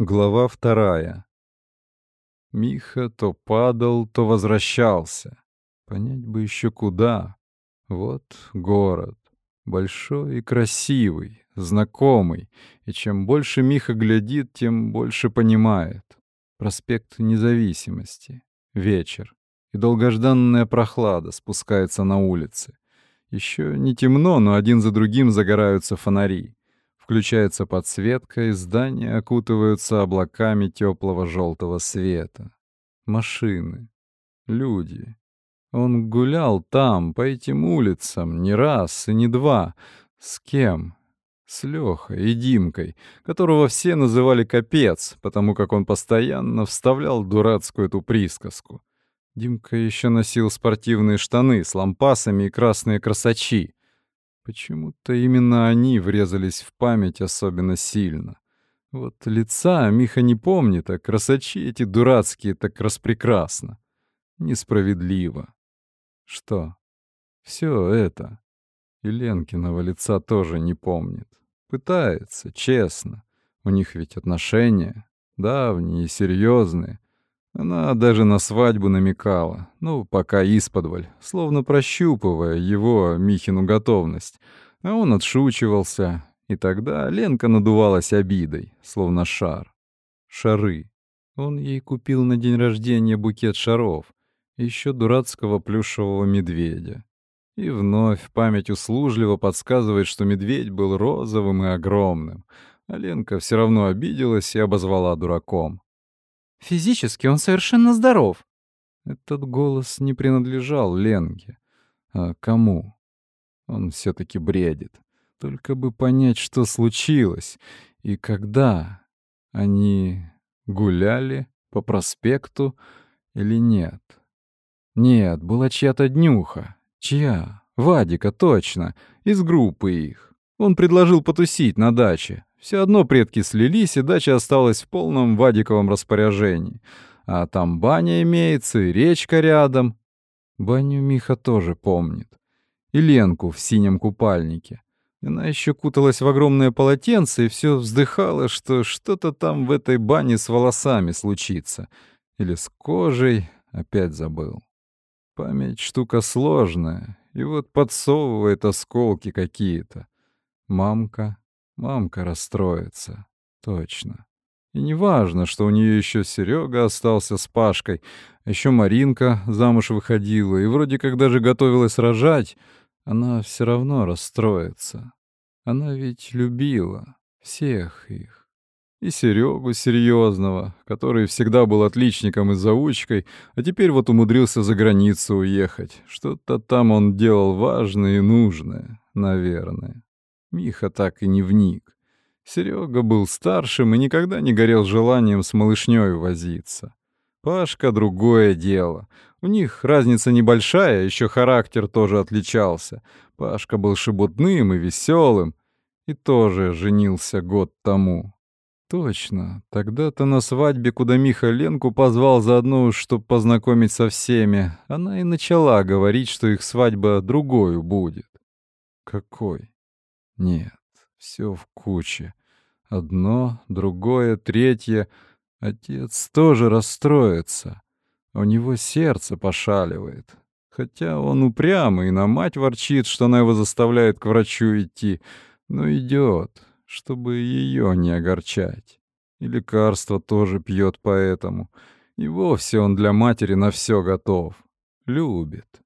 Глава вторая. Миха то падал, то возвращался. Понять бы еще куда. Вот город. Большой и красивый, знакомый. И чем больше Миха глядит, тем больше понимает. Проспект Независимости. Вечер. И долгожданная прохлада спускается на улицы. Еще не темно, но один за другим загораются фонари. Включается подсветка, и здания окутываются облаками теплого желтого света. Машины. Люди. Он гулял там, по этим улицам, не раз и не два. С кем? С Лехой и Димкой, которого все называли Капец, потому как он постоянно вставлял дурацкую эту присказку. Димка еще носил спортивные штаны с лампасами и красные красачи. Почему-то именно они врезались в память особенно сильно. Вот лица Миха не помнит, а красачи эти дурацкие так распрекрасно. Несправедливо. Что? Все это. И Ленкиного лица тоже не помнит. Пытается, честно. У них ведь отношения давние серьезные. Она даже на свадьбу намекала, ну, пока исподволь, словно прощупывая его, Михину, готовность. А он отшучивался, и тогда Ленка надувалась обидой, словно шар. Шары. Он ей купил на день рождения букет шаров, еще дурацкого плюшевого медведя. И вновь память услужливо подсказывает, что медведь был розовым и огромным, а Ленка все равно обиделась и обозвала дураком. Физически он совершенно здоров. Этот голос не принадлежал Ленге. А кому? Он все-таки бредит. Только бы понять, что случилось и когда. Они гуляли по проспекту или нет? Нет, была чья-то днюха. Чья? Вадика, точно. Из группы их. Он предложил потусить на даче. Все одно предки слились, и дача осталась в полном Вадиковом распоряжении. А там баня имеется, и речка рядом. Баню Миха тоже помнит. И Ленку в синем купальнике. Она еще куталась в огромное полотенце и все вздыхала, что что-то там в этой бане с волосами случится. Или с кожей, опять забыл. Память штука сложная, и вот подсовывает осколки какие-то. Мамка, Мамка расстроится. Точно. И не важно, что у нее еще Серега остался с Пашкой, еще Маринка замуж выходила, и вроде как даже готовилась рожать, она все равно расстроится. Она ведь любила всех их. И Серегу серьезного, который всегда был отличником и заучкой, а теперь вот умудрился за границу уехать. Что-то там он делал важное и нужное, наверное. Миха так и не вник. Серега был старшим и никогда не горел желанием с малышней возиться. Пашка — другое дело. У них разница небольшая, еще характер тоже отличался. Пашка был шебутным и веселым, и тоже женился год тому. Точно, тогда-то на свадьбе, куда Миха Ленку позвал заодно, чтобы познакомить со всеми, она и начала говорить, что их свадьба другою будет. Какой? Нет, все в куче. Одно, другое, третье. Отец тоже расстроится. У него сердце пошаливает. Хотя он упрямый на мать ворчит, что она его заставляет к врачу идти. Но идет, чтобы ее не огорчать. И лекарства тоже пьет поэтому. И вовсе он для матери на все готов. Любит.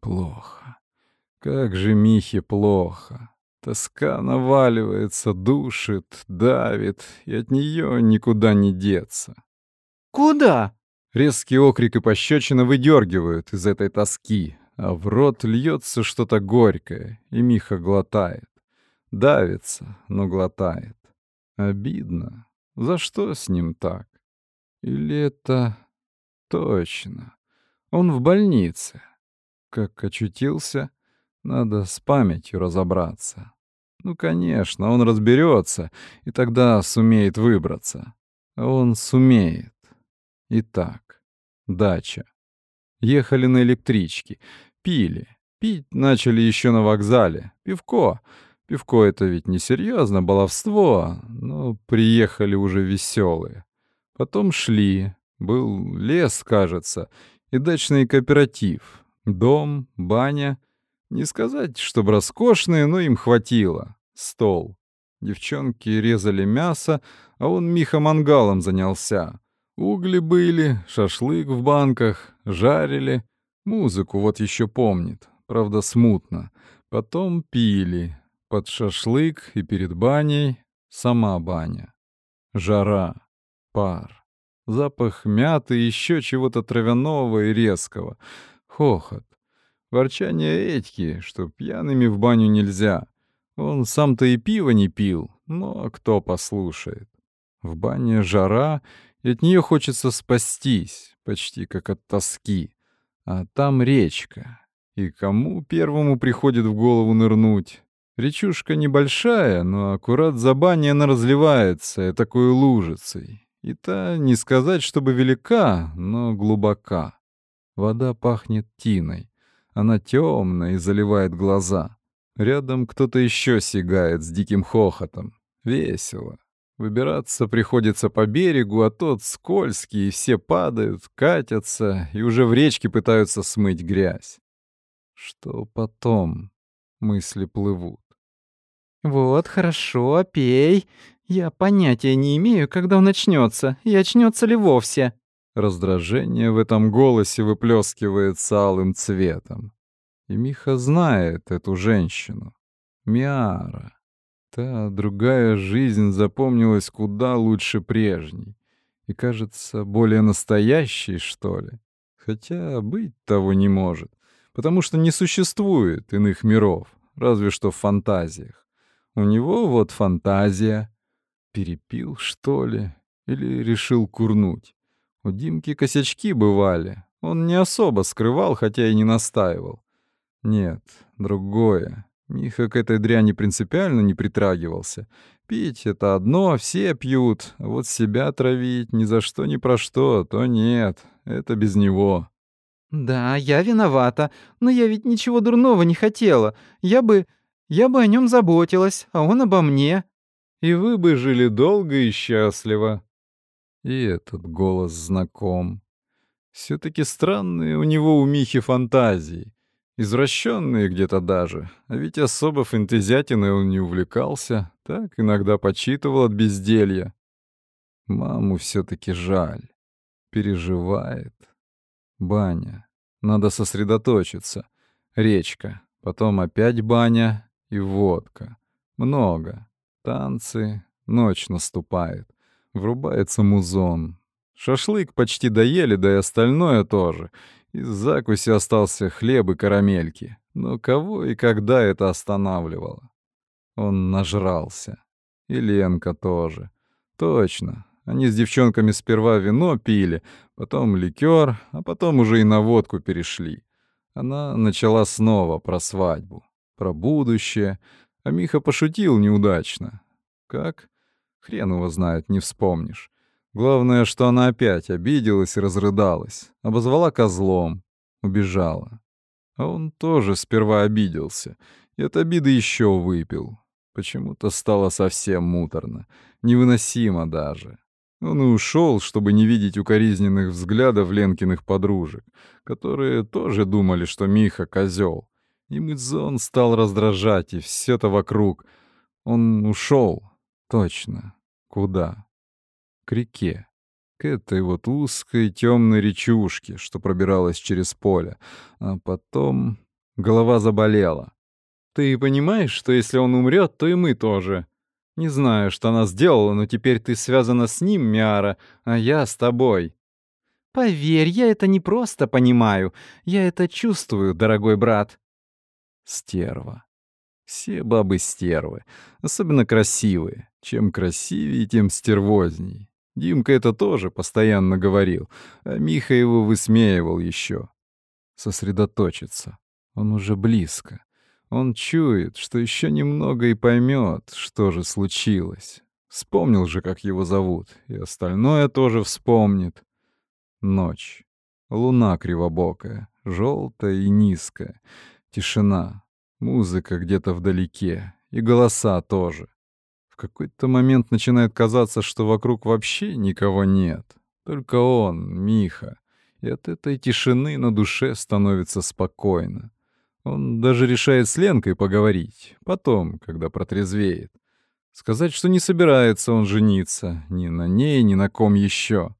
Плохо. Как же Михе плохо. Тоска наваливается, душит, давит, и от нее никуда не деться. «Куда?» Резкий окрик и пощечина выдергивают из этой тоски, а в рот льется что-то горькое, и Миха глотает. Давится, но глотает. Обидно. За что с ним так? Или это... Точно. Он в больнице. Как очутился, надо с памятью разобраться. Ну, конечно, он разберется, и тогда сумеет выбраться. Он сумеет. Итак, дача. Ехали на электричке, пили. Пить начали еще на вокзале. Пивко. Пивко это ведь несерьезно, баловство, но приехали уже веселые. Потом шли, был лес, кажется, и дачный кооператив, дом, баня. Не сказать, чтобы роскошные, но им хватило. Стол. Девчонки резали мясо, а он Миха мангалом занялся. Угли были, шашлык в банках, жарили. Музыку вот еще помнит, правда смутно. Потом пили. Под шашлык и перед баней сама баня. Жара, пар, запах мяты и еще чего-то травяного и резкого. Хохот. Ворчание Этьки, что пьяными в баню нельзя. Он сам-то и пиво не пил, но кто послушает. В бане жара, и от нее хочется спастись, почти как от тоски. А там речка. И кому первому приходит в голову нырнуть? Речушка небольшая, но аккурат за баней она разливается, такой лужицей. И та, не сказать, чтобы велика, но глубока. Вода пахнет тиной. Она темная и заливает глаза. Рядом кто-то еще сигает с диким хохотом. Весело. Выбираться приходится по берегу, а тот скользкий, и все падают, катятся и уже в речке пытаются смыть грязь. Что потом? Мысли плывут. «Вот, хорошо, пей. Я понятия не имею, когда он начнется, и очнется ли вовсе». Раздражение в этом голосе выплескивается алым цветом. И Миха знает эту женщину. Миара. Та другая жизнь запомнилась куда лучше прежней. И кажется, более настоящей, что ли. Хотя быть того не может, потому что не существует иных миров, разве что в фантазиях. У него вот фантазия. Перепил, что ли? Или решил курнуть? У Димки косячки бывали. Он не особо скрывал, хотя и не настаивал. Нет, другое. Миха к этой дряни принципиально не притрагивался. Пить — это одно, все пьют, а вот себя травить ни за что ни про что, то нет, это без него. «Да, я виновата, но я ведь ничего дурного не хотела. Я бы... я бы о нем заботилась, а он обо мне». «И вы бы жили долго и счастливо». И этот голос знаком. все таки странные у него у Михи фантазии. Извращенные где-то даже, а ведь особо фэнтезиатиной он не увлекался, так иногда почитывал от безделья. Маму все-таки жаль. Переживает. Баня. Надо сосредоточиться. Речка. Потом опять баня и водка. Много. Танцы. Ночь наступает. Врубается музон. Шашлык почти доели, да и остальное тоже. Из закуси остался хлеб и карамельки. Но кого и когда это останавливало? Он нажрался. И Ленка тоже. Точно. Они с девчонками сперва вино пили, потом ликер, а потом уже и на водку перешли. Она начала снова про свадьбу, про будущее, а Миха пошутил неудачно. Как? Хрен его знает, не вспомнишь. Главное, что она опять обиделась и разрыдалась, обозвала козлом, убежала. А он тоже сперва обиделся, и от обиды еще выпил. Почему-то стало совсем муторно, невыносимо даже. Он и ушел, чтобы не видеть укоризненных взглядов Ленкиных подружек, которые тоже думали, что Миха — козел. И Мыдзон стал раздражать, и все это вокруг. Он ушел, точно. Куда? к реке, к этой вот узкой темной речушке, что пробиралась через поле. А потом голова заболела. «Ты понимаешь, что если он умрет, то и мы тоже?» «Не знаю, что она сделала, но теперь ты связана с ним, Миара, а я с тобой». «Поверь, я это не просто понимаю. Я это чувствую, дорогой брат». Стерва. Все бабы стервы, особенно красивые. Чем красивее, тем стервозней. Димка это тоже постоянно говорил, а Миха его высмеивал еще. Сосредоточиться. Он уже близко. Он чует, что еще немного и поймет, что же случилось. Вспомнил же, как его зовут, и остальное тоже вспомнит. Ночь. Луна кривобокая, желтая и низкая. Тишина. Музыка где-то вдалеке. и голоса тоже. В какой-то момент начинает казаться, что вокруг вообще никого нет. Только он, Миха. И от этой тишины на душе становится спокойно. Он даже решает с Ленкой поговорить, потом, когда протрезвеет. Сказать, что не собирается он жениться ни на ней, ни на ком еще.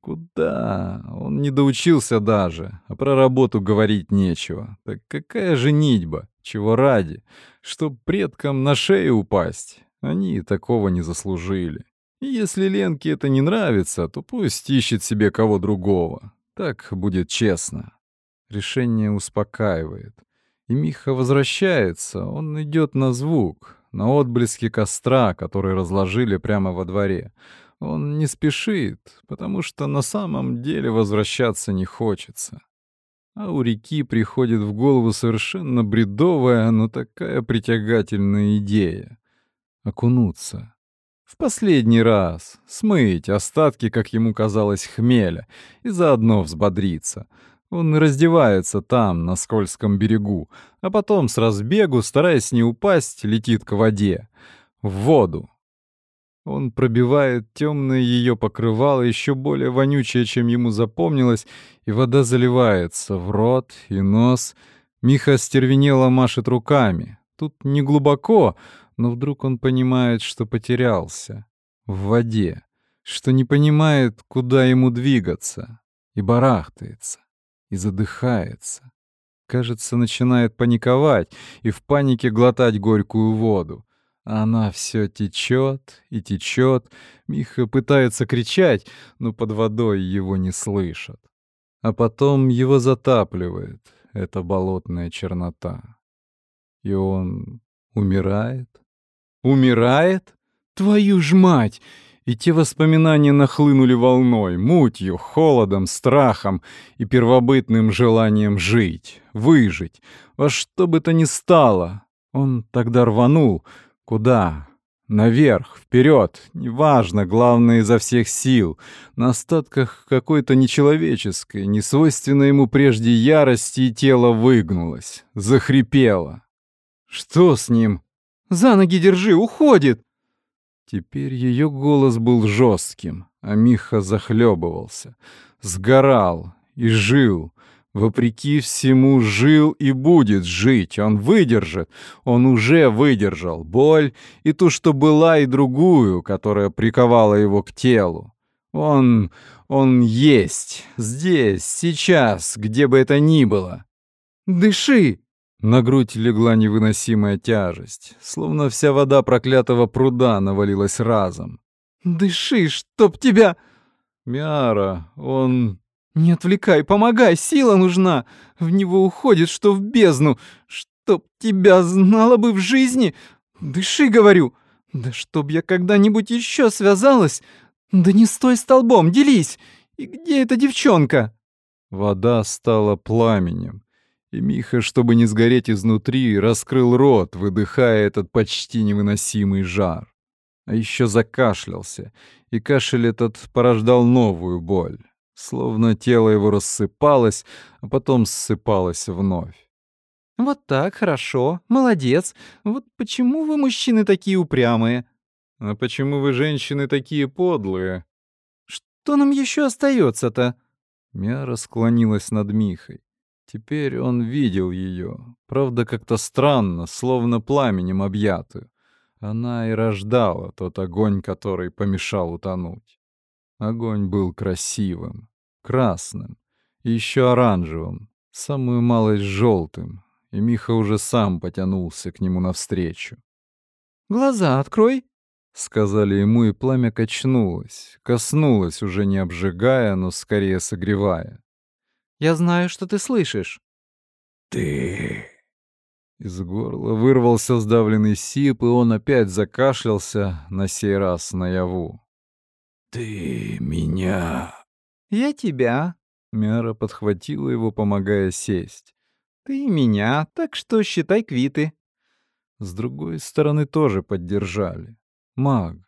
Куда? Он не доучился даже, а про работу говорить нечего. Так какая женитьба? Чего ради? Чтоб предкам на шею упасть? Они такого не заслужили. И если Ленке это не нравится, то пусть ищет себе кого другого. Так будет честно. Решение успокаивает. И Миха возвращается, он идет на звук, на отблески костра, который разложили прямо во дворе. Он не спешит, потому что на самом деле возвращаться не хочется. А у реки приходит в голову совершенно бредовая, но такая притягательная идея — окунуться. В последний раз смыть остатки, как ему казалось, хмеля и заодно взбодриться. Он раздевается там, на скользком берегу, а потом с разбегу, стараясь не упасть, летит к воде. В воду. Он пробивает темное ее покрывало, еще более вонючее, чем ему запомнилось, и вода заливается в рот и нос. Миха стервенело машет руками. Тут не глубоко, но вдруг он понимает, что потерялся. В воде. Что не понимает, куда ему двигаться. И барахтается. И задыхается. Кажется, начинает паниковать и в панике глотать горькую воду. Она все течет и течет. Миха пытается кричать, но под водой его не слышат. А потом его затапливает эта болотная чернота. И он умирает. Умирает? Твою ж мать! И те воспоминания нахлынули волной, мутью, холодом, страхом и первобытным желанием жить, выжить, во что бы то ни стало. Он тогда рванул. Куда? Наверх, вперед, неважно, главное изо всех сил, на остатках какой-то нечеловеческой, несвойственной ему прежде ярости, и тело выгнулось, захрипело. Что с ним? За ноги держи, уходит!» Теперь ее голос был жестким, а Миха захлебывался, сгорал и жил. Вопреки всему жил и будет жить. Он выдержит. Он уже выдержал боль и ту, что была, и другую, которая приковала его к телу. Он... он есть. Здесь, сейчас, где бы это ни было. «Дыши!» На грудь легла невыносимая тяжесть, словно вся вода проклятого пруда навалилась разом. «Дыши, чтоб тебя...» «Миара, он...» «Не отвлекай, помогай, сила нужна! В него уходит, что в бездну! Чтоб тебя знала бы в жизни! Дыши, говорю! Да чтоб я когда-нибудь еще связалась! Да не стой столбом, делись! И где эта девчонка?» Вода стала пламенем. И Миха, чтобы не сгореть изнутри, раскрыл рот, выдыхая этот почти невыносимый жар. А еще закашлялся, и кашель этот порождал новую боль. Словно тело его рассыпалось, а потом ссыпалось вновь. «Вот так, хорошо, молодец. Вот почему вы, мужчины, такие упрямые?» «А почему вы, женщины, такие подлые?» «Что нам еще остается-то?» Мяра склонилась над Михой. Теперь он видел ее, правда, как-то странно, словно пламенем объятую. Она и рождала тот огонь, который помешал утонуть. Огонь был красивым, красным, и еще оранжевым, самую малость желтым, и Миха уже сам потянулся к нему навстречу. «Глаза открой!» — сказали ему, и пламя качнулось, коснулось, уже не обжигая, но скорее согревая. Я знаю, что ты слышишь». «Ты...» Из горла вырвался сдавленный сип, и он опять закашлялся, на сей раз наяву. «Ты меня...» «Я тебя...» Мяра подхватила его, помогая сесть. «Ты меня, так что считай квиты». С другой стороны тоже поддержали. Маг.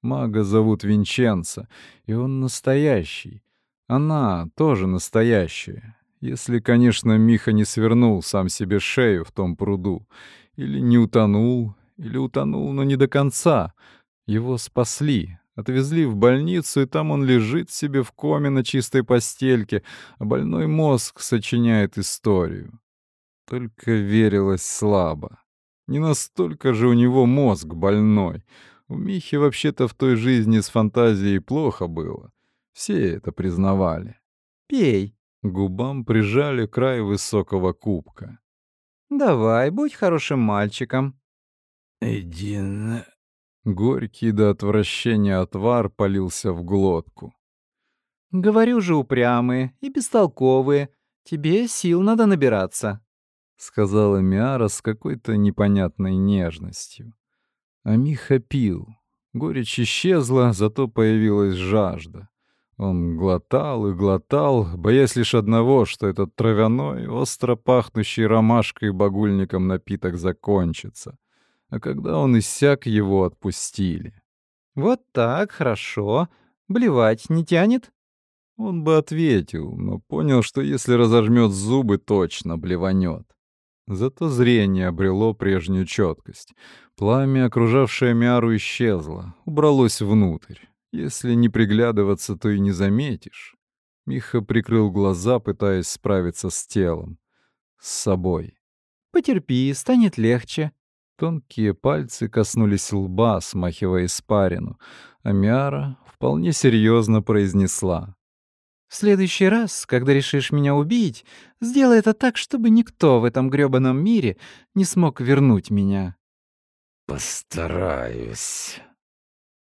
Мага зовут Винченца, и он настоящий. Она тоже настоящая. Если, конечно, Миха не свернул сам себе шею в том пруду, или не утонул, Или утонул, но не до конца. Его спасли, отвезли в больницу, и там он лежит себе в коме на чистой постельке, а больной мозг сочиняет историю. Только верилось слабо. Не настолько же у него мозг больной. У Михи вообще-то в той жизни с фантазией плохо было. Все это признавали. «Пей». Губам прижали край высокого кубка. «Давай, будь хорошим мальчиком». «Иди на...» Горький до отвращения отвар полился в глотку. «Говорю же, упрямые и бестолковые. Тебе сил надо набираться». — сказала Миара с какой-то непонятной нежностью. А Миха пил. Горечь исчезла, зато появилась жажда. Он глотал и глотал, боясь лишь одного, что этот травяной, остро пахнущий ромашкой и багульником напиток закончится. А когда он иссяк, его отпустили. «Вот так, хорошо. Блевать не тянет?» Он бы ответил, но понял, что если разожмет зубы, точно блеванет. Зато зрение обрело прежнюю четкость. Пламя, окружавшее Миару, исчезло, убралось внутрь. Если не приглядываться, то и не заметишь. Миха прикрыл глаза, пытаясь справиться с телом. С собой. «Потерпи, станет легче». Тонкие пальцы коснулись лба, смахивая испарину, а Миара вполне серьезно произнесла. В следующий раз, когда решишь меня убить, сделай это так, чтобы никто в этом грёбаном мире не смог вернуть меня. Постараюсь.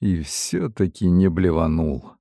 И все таки не блеванул.